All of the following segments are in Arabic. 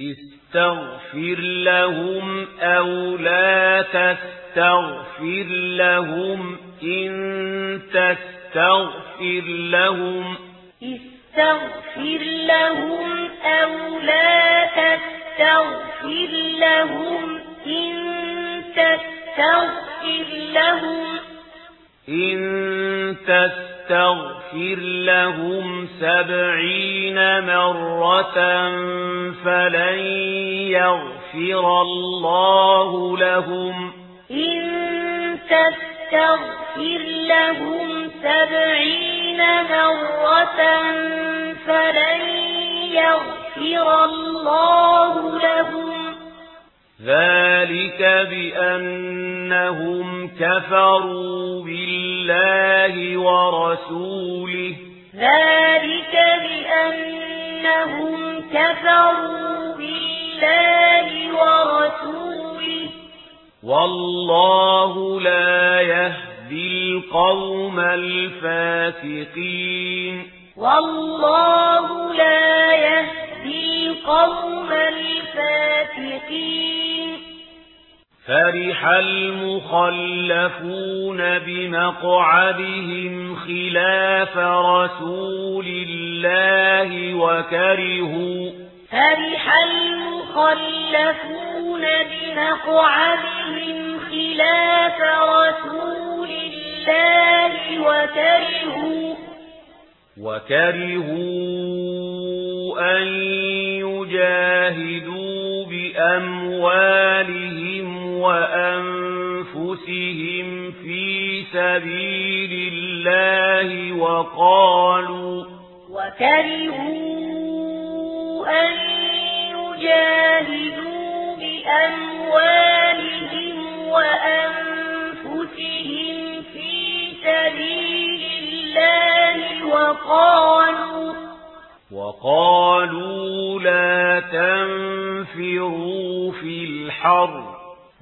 استغفر لهم أو لا تستغفر لهم إن تستغفر لهم استغفر لهم أو لا تستغفر لهم إن تستغفر لهم إن تستغفر تستغفر لهم سبعين مرة فلن يغفر الله لهم إن تستغفر لهم سبعين مرة فلن يغفر الله لهم ذلك بأنهم كفروا بالله الله ورسوله. ذلك بأنهم كفروا بالله ورسوله. والله لا يهدي القوم الفاسقين. والله لا يهدي القوم الفاسقين. فرح المخلفون بمقعدهم خلاف رسول الله وكرهوا فرح المخلفون بمقعدهم خلاف رسول الله وكرهوا وكرهوا أن يجاهدوا بأموالهم وأنفسهم في سبيل الله وقالوا وكرهوا أن يجاهدوا بأموالهم وأنفسهم في سبيل الله وقالوا وقالوا لا تنفروا في الحرب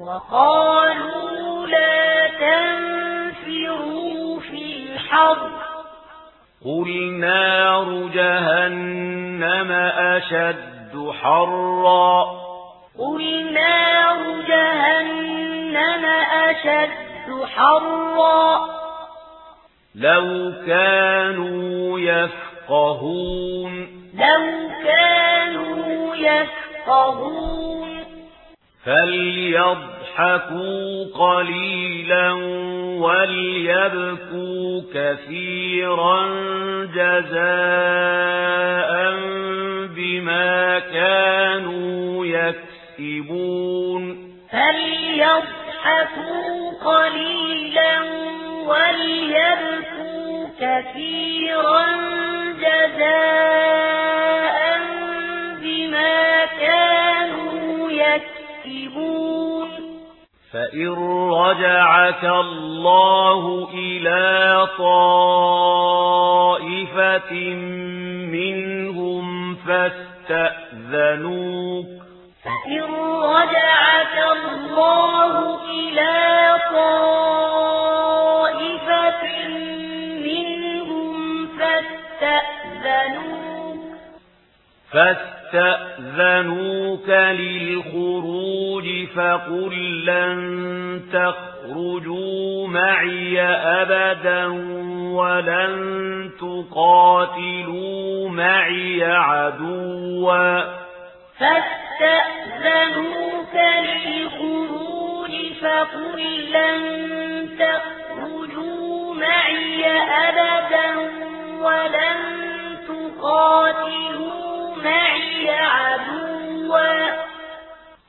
وقالوا لا تنفروا في الحر قل نار جهنم أشد حرا. قل نار جهنم أشد حرا. لو كانوا يفقهون. لو كانوا يفقهون. فليضحكوا قليلا وليبكوا كثيرا جزاء بما كانوا يكسبون فليضحكوا قليلا وليبكوا كثيرا جزاء يكسبون فإن رجعك الله إلى طائفة منهم فاستأذنوك. فإن رجعك الله إلى طائفة منهم فاستأذنوك. فاستأذنوك للخروج فقل لن تخرجوا معي أبدا ولن تقاتلوا معي عدوا. فاستأذنوك للخروج فقل لن تخرجوا معي أبدا ولن تقاتلوا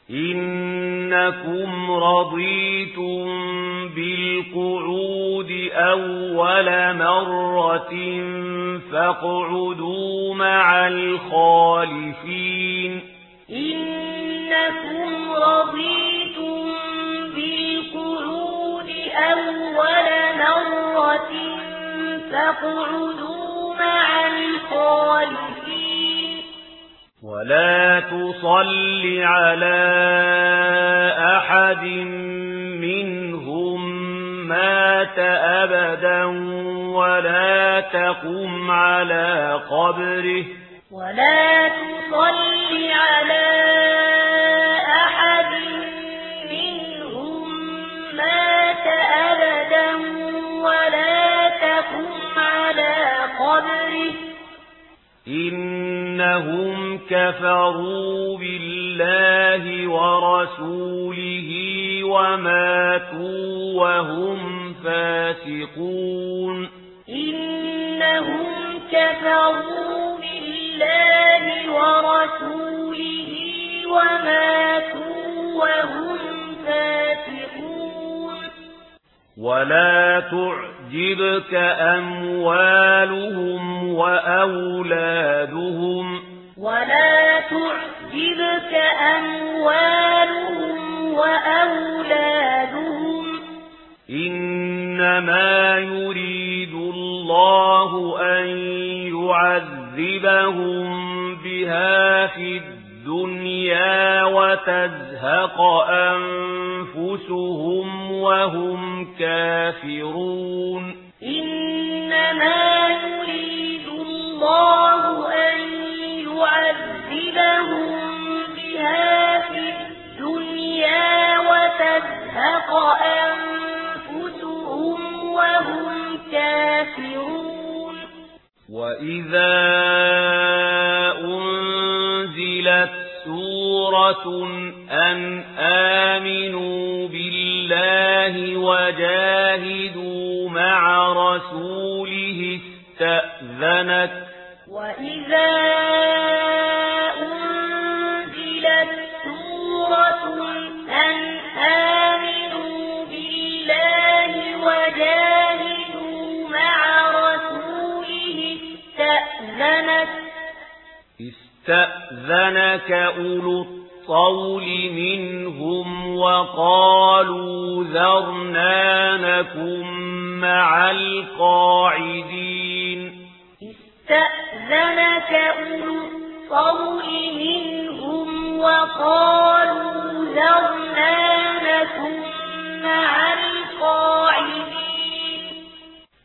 إنكم رضيتم بالقعود أول مرة فاقعدوا مع الخالفين إنكم رضيتم بالقعود أول مرة فاقعدوا مع الخالفين ولا تصل على أحد منهم مات أبدا ولا تقم على قبره ولا تصل على أحد منهم مات أبدا ولا تقم على قبره إن أنهم كفروا بالله ورسوله وماتوا وهم فاسقون إنهم كفروا بالله ورسوله وماتوا وهم فاسقون ولا تعلمون تعجبك أموالهم وأولادهم ولا تعجبك أموالهم وأولادهم إنما يريد الله أن يعذبهم بها في الدنيا وتزهق أنفسهم وهم كافرون. إنما يريد الله أن يعذبهم بها في الدنيا وتزهق أنفسهم وهم كافرون. وإذا أنزلت سورة أن آمنوا بالله وجاهدوا مع رسوله استأذنت وإذا أنزلت سورة أن آمنوا بالله وجاهدوا مع رسوله استأذنت تأذنك أولو الطول منهم وقالوا ذرنانكم مع القاعدين. استأذنك أولو الطول منهم وقالوا ذرنانكم مع